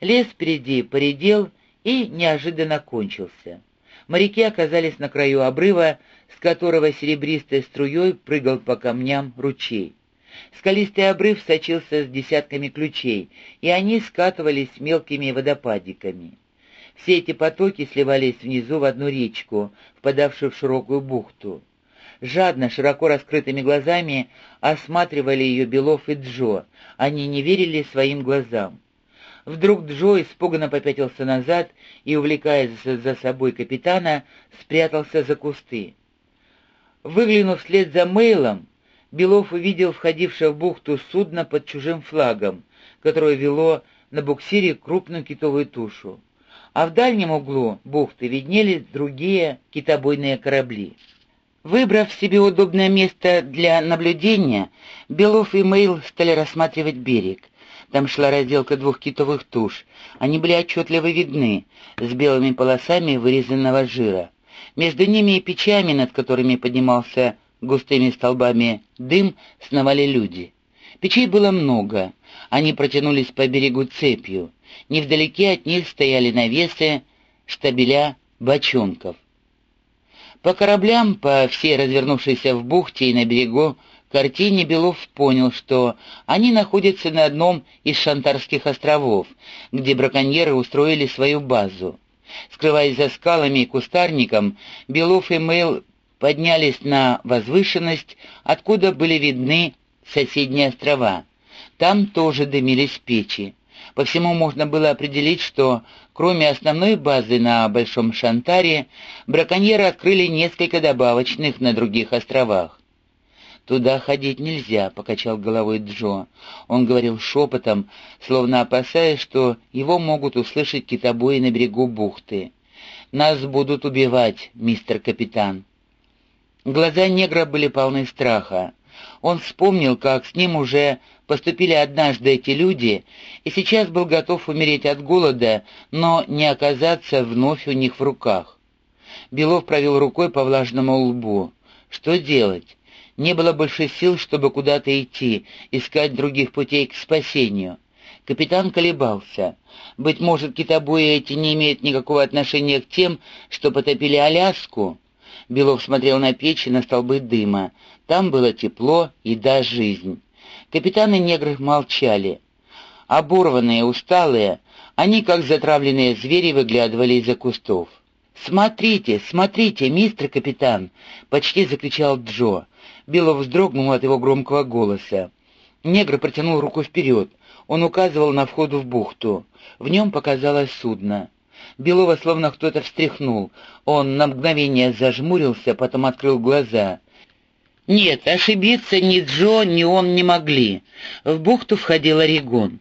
Лес впереди поредел и неожиданно кончился. Моряки оказались на краю обрыва, с которого серебристой струей прыгал по камням ручей. Скалистый обрыв сочился с десятками ключей, и они скатывались мелкими водопадиками. Все эти потоки сливались внизу в одну речку, впадавшую в широкую бухту. Жадно, широко раскрытыми глазами осматривали ее Белов и Джо. Они не верили своим глазам. Вдруг Джо испуганно попятился назад и, увлекая за собой капитана, спрятался за кусты. Выглянув вслед за Мейлом, Белов увидел входившее в бухту судно под чужим флагом, которое вело на буксире крупную китовую тушу. А в дальнем углу бухты виднели другие китобойные корабли. Выбрав себе удобное место для наблюдения, Белов и Мейл стали рассматривать берег. Там шла разделка двух китовых туш. Они были отчетливо видны, с белыми полосами вырезанного жира. Между ними и печами, над которыми поднимался густыми столбами дым, сновали люди. Печей было много. Они протянулись по берегу цепью. Невдалеке от них стояли навесы, штабеля бочонков. По кораблям, по всей развернувшейся в бухте и на берегу, картине Белов понял, что они находятся на одном из Шантарских островов, где браконьеры устроили свою базу. Скрываясь за скалами и кустарником, Белов и Мэйл поднялись на возвышенность, откуда были видны соседние острова. Там тоже дымились печи. По всему можно было определить, что, кроме основной базы на Большом Шантаре, браконьеры открыли несколько добавочных на других островах. «Туда ходить нельзя», — покачал головой Джо. Он говорил шепотом, словно опасаясь, что его могут услышать китобои на берегу бухты. «Нас будут убивать, мистер капитан». Глаза негра были полны страха. Он вспомнил, как с ним уже поступили однажды эти люди, и сейчас был готов умереть от голода, но не оказаться вновь у них в руках. Белов провел рукой по влажному лбу. Что делать? Не было больше сил, чтобы куда-то идти, искать других путей к спасению. Капитан колебался. Быть может, китобои эти не имеют никакого отношения к тем, что потопили Аляску? Белов смотрел на печь и на столбы дыма. Там было тепло и да жизнь. Капитаны негры молчали. Оборванные, усталые, они, как затравленные звери, выглядывали из-за кустов. «Смотрите, смотрите, мистер капитан!» — почти закричал Джо. Белов вздрогнул от его громкого голоса. Негр протянул руку вперед. Он указывал на вход в бухту. В нем показалось судно. Белова словно кто-то встряхнул. Он на мгновение зажмурился, потом открыл глаза. Нет, ошибиться ни Джо, ни он не могли. В бухту входил Орегон.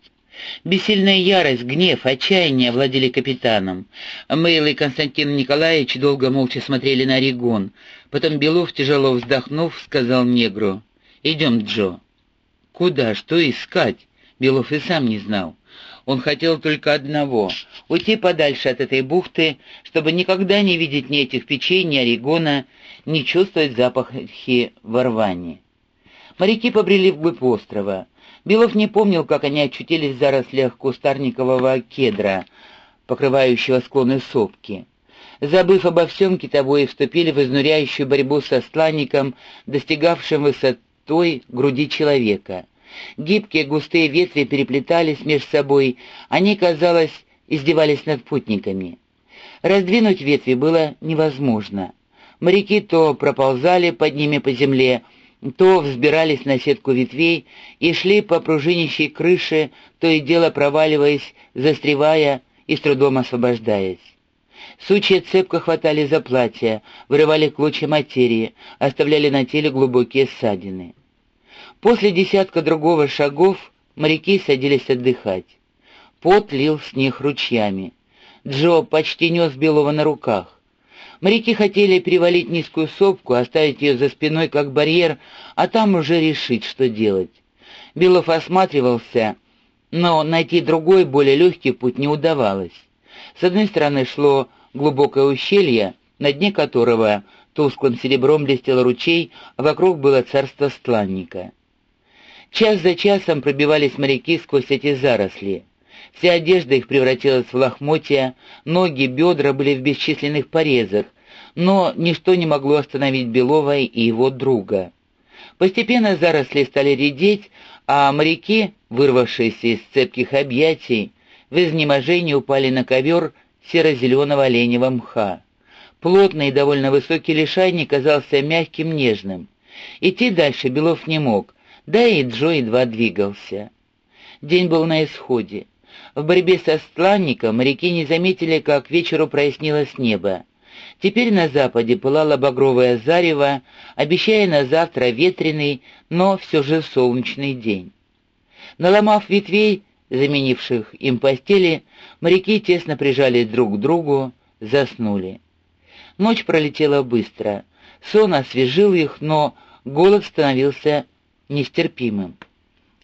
Бессильная ярость, гнев, отчаяние владели капитаном. Мэйл и Константин Николаевич долго молча смотрели на Орегон. Потом Белов, тяжело вздохнув, сказал негру, «Идем, Джо». «Куда? Что искать?» Белов и сам не знал. Он хотел только одного — уйти подальше от этой бухты, чтобы никогда не видеть ни этих печей, ни Орегона, не чувствовать запахи ворвани. Моряки побрели вглубь острова. Белов не помнил, как они очутились в зарослях кустарникового кедра, покрывающего склоны сопки. Забыв обо всем, китобои вступили в изнуряющую борьбу со сланником, достигавшим высотой груди человека — Гибкие густые ветви переплетались между собой, они, казалось, издевались над путниками. Раздвинуть ветви было невозможно. Моряки то проползали под ними по земле, то взбирались на сетку ветвей и шли по пружинищей крыше, то и дело проваливаясь, застревая и с трудом освобождаясь. Сучья цепко хватали за платья, вырывали клочья материи, оставляли на теле глубокие ссадины. После десятка другого шагов моряки садились отдыхать. Пот лил с них ручьями. Джо почти нес Белого на руках. Моряки хотели перевалить низкую сопку, оставить ее за спиной как барьер, а там уже решить, что делать. Белов осматривался, но найти другой, более легкий путь не удавалось. С одной стороны шло глубокое ущелье, на дне которого тусклым серебром блестел ручей, а вокруг было царство стланника. Час за часом пробивались моряки сквозь эти заросли. Вся одежда их превратилась в лохмотья, ноги, бедра были в бесчисленных порезах, но ничто не могло остановить Белова и его друга. Постепенно заросли стали редеть, а моряки, вырвавшиеся из цепких объятий, в изнеможении упали на ковер серо-зеленого оленевого мха. Плотный и довольно высокий лишайник казался мягким, нежным. Идти дальше Белов не мог, да и Джо едва двигался. День был на исходе. В борьбе со стланником моряки не заметили, как к вечеру прояснилось небо. Теперь на западе пылало багровое зарево, обещая на завтра ветреный, но все же солнечный день. Наломав ветвей, заменивших им постели, моряки тесно прижались друг к другу, заснули. Ночь пролетела быстро. Сон освежил их, но голод становился нестерпимым.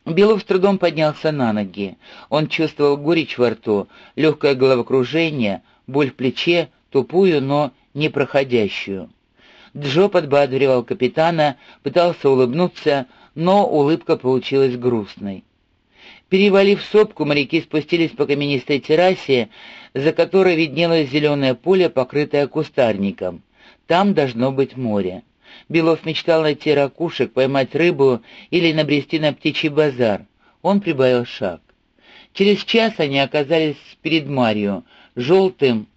Белов с трудом поднялся на ноги. Он чувствовал горечь во рту, легкое головокружение, боль в плече, тупую, но непроходящую. Джо подбадривал капитана, пытался улыбнуться, но улыбка получилась грустной. Перевалив сопку, моряки спустились по каменистой террасе, за которой виднелось зеленое поле, покрытое кустарником. Там должно быть море. Белов мечтал найти ракушек, поймать рыбу или набрести на птичий базар. Он прибавил шаг. Через час они оказались перед Марью, желтым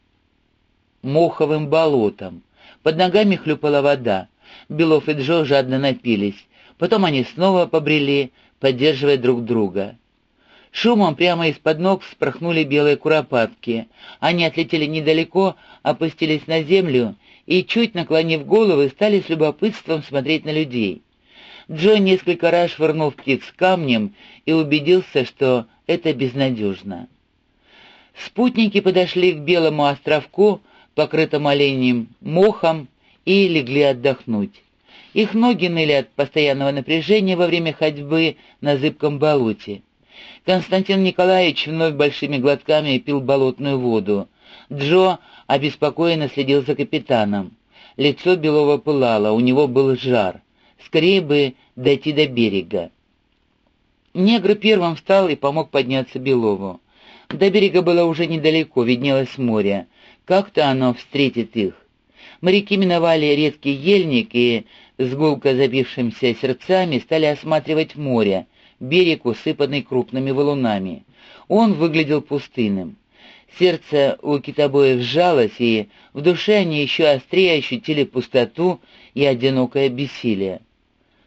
моховым болотом. Под ногами хлюпала вода. Белов и Джо жадно напились. Потом они снова побрели, поддерживая друг друга. Шумом прямо из-под ног спорхнули белые куропатки. Они отлетели недалеко, опустились на землю и, чуть наклонив головы, стали с любопытством смотреть на людей. Джо несколько раз швырнул птиц камнем и убедился, что это безнадежно. Спутники подошли к белому островку, покрытому оленьим мохом, и легли отдохнуть. Их ноги ныли от постоянного напряжения во время ходьбы на зыбком болоте. Константин Николаевич вновь большими глотками пил болотную воду. Джо обеспокоенно следил за капитаном. Лицо Белова пылало, у него был жар. Скорее бы дойти до берега. Негр первым встал и помог подняться Белову. До берега было уже недалеко, виднелось море. Как-то оно встретит их. Моряки миновали редкий ельник и, с гулко забившимся сердцами, стали осматривать море, берег, усыпанный крупными валунами. Он выглядел пустынным. Сердце у китобоев сжалось, и в душе они еще острее ощутили пустоту и одинокое бессилие.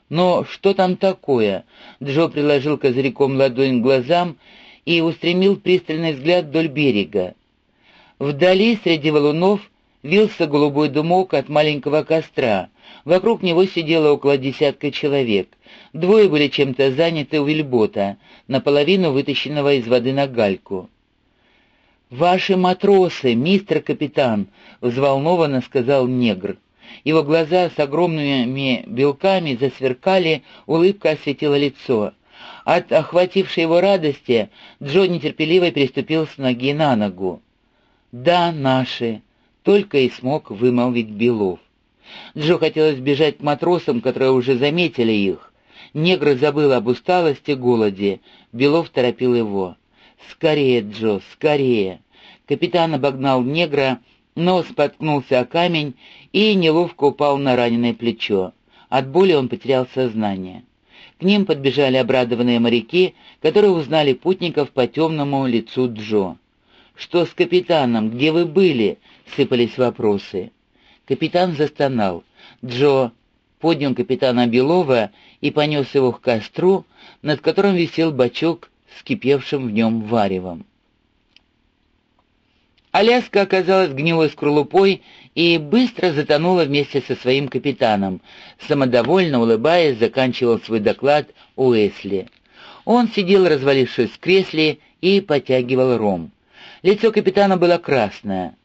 Но что там такое? Джо приложил козырьком ладонь к глазам и устремил пристальный взгляд вдоль берега. Вдали, среди валунов, вился голубой дымок от маленького костра. Вокруг него сидело около десятка человек. Двое были чем-то заняты у вельбота, наполовину вытащенного из воды на гальку. «Ваши матросы, мистер капитан!» — взволнованно сказал негр. Его глаза с огромными белками засверкали, улыбка осветила лицо. От охватившей его радости Джо нетерпеливо переступил с ноги на ногу. «Да, наши!» — только и смог вымолвить Белов. Джо хотелось бежать к матросам, которые уже заметили их. Негр забыл об усталости, голоде. Белов торопил его. «Скорее, Джо, скорее!» Капитан обогнал негра, но споткнулся о камень и неловко упал на раненое плечо. От боли он потерял сознание. К ним подбежали обрадованные моряки, которые узнали путников по темному лицу Джо. «Что с капитаном? Где вы были?» — сыпались вопросы. Капитан застонал. Джо поднял капитана Белова и понес его к костру, над которым висел бачок с кипевшим в нем варевом. Аляска оказалась гнилой скорлупой и быстро затонула вместе со своим капитаном. Самодовольно улыбаясь, заканчивал свой доклад Уэсли. Он сидел, развалившись в кресле, и потягивал ром. Лицо капитана было красное.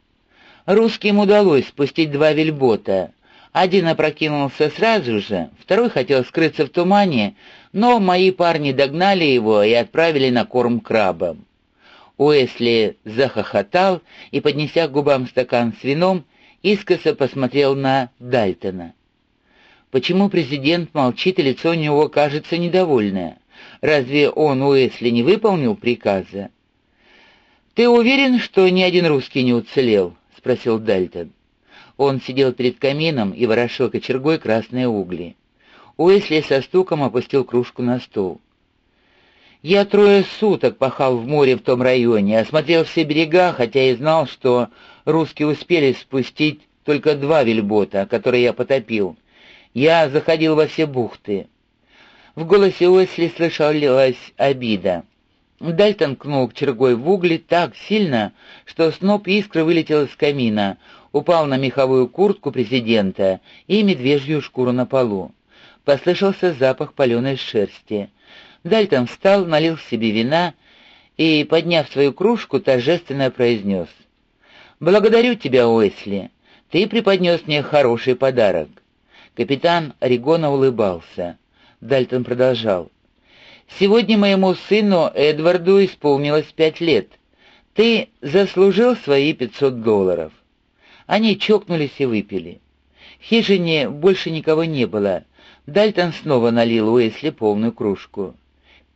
Русским удалось спустить два вельбота. Один опрокинулся сразу же, второй хотел скрыться в тумане, но мои парни догнали его и отправили на корм крабам. Уэсли захохотал и, поднеся к губам стакан с вином, искоса посмотрел на Дальтона. Почему президент молчит, и лицо у него кажется недовольное? Разве он, Уэсли, не выполнил приказа? «Ты уверен, что ни один русский не уцелел?» — спросил Дальтон. Он сидел перед камином и ворошил кочергой красные угли. Уэсли со стуком опустил кружку на стол. «Я трое суток пахал в море в том районе, осмотрел все берега, хотя и знал, что русские успели спустить только два вельбота, которые я потопил. Я заходил во все бухты». В голосе Уэсли слышалась обида. Дальтон кнул чергой в угли так сильно, что сноп искры вылетел из камина, упал на меховую куртку президента и медвежью шкуру на полу. Послышался запах паленой шерсти. Дальтон встал, налил себе вина и, подняв свою кружку, торжественно произнес. «Благодарю тебя, Уэсли. Ты преподнес мне хороший подарок». Капитан Орегона улыбался. Дальтон продолжал. Сегодня моему сыну Эдварду исполнилось пять лет. Ты заслужил свои пятьсот долларов». Они чокнулись и выпили. В хижине больше никого не было. Дальтон снова налил Уэсли полную кружку.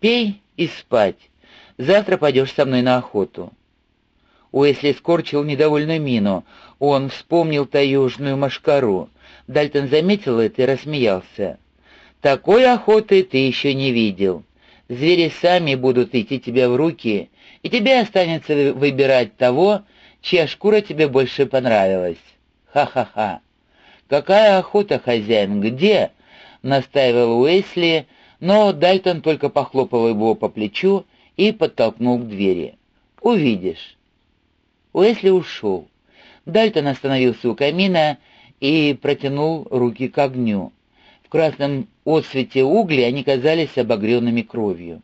«Пей и спать. Завтра пойдешь со мной на охоту». Уэсли скорчил недовольную мину. Он вспомнил таежную машкару. Дальтон заметил это и рассмеялся. «Такой охоты ты еще не видел. Звери сами будут идти тебе в руки, и тебе останется выбирать того, чья шкура тебе больше понравилась. Ха-ха-ха. Какая охота, хозяин, где? настаивал Уэсли, но Дальтон только похлопал его по плечу и подтолкнул к двери. Увидишь. Уэсли ушел. Дальтон остановился у камина и протянул руки к огню. В красном отсвете угли они казались обогренными кровью.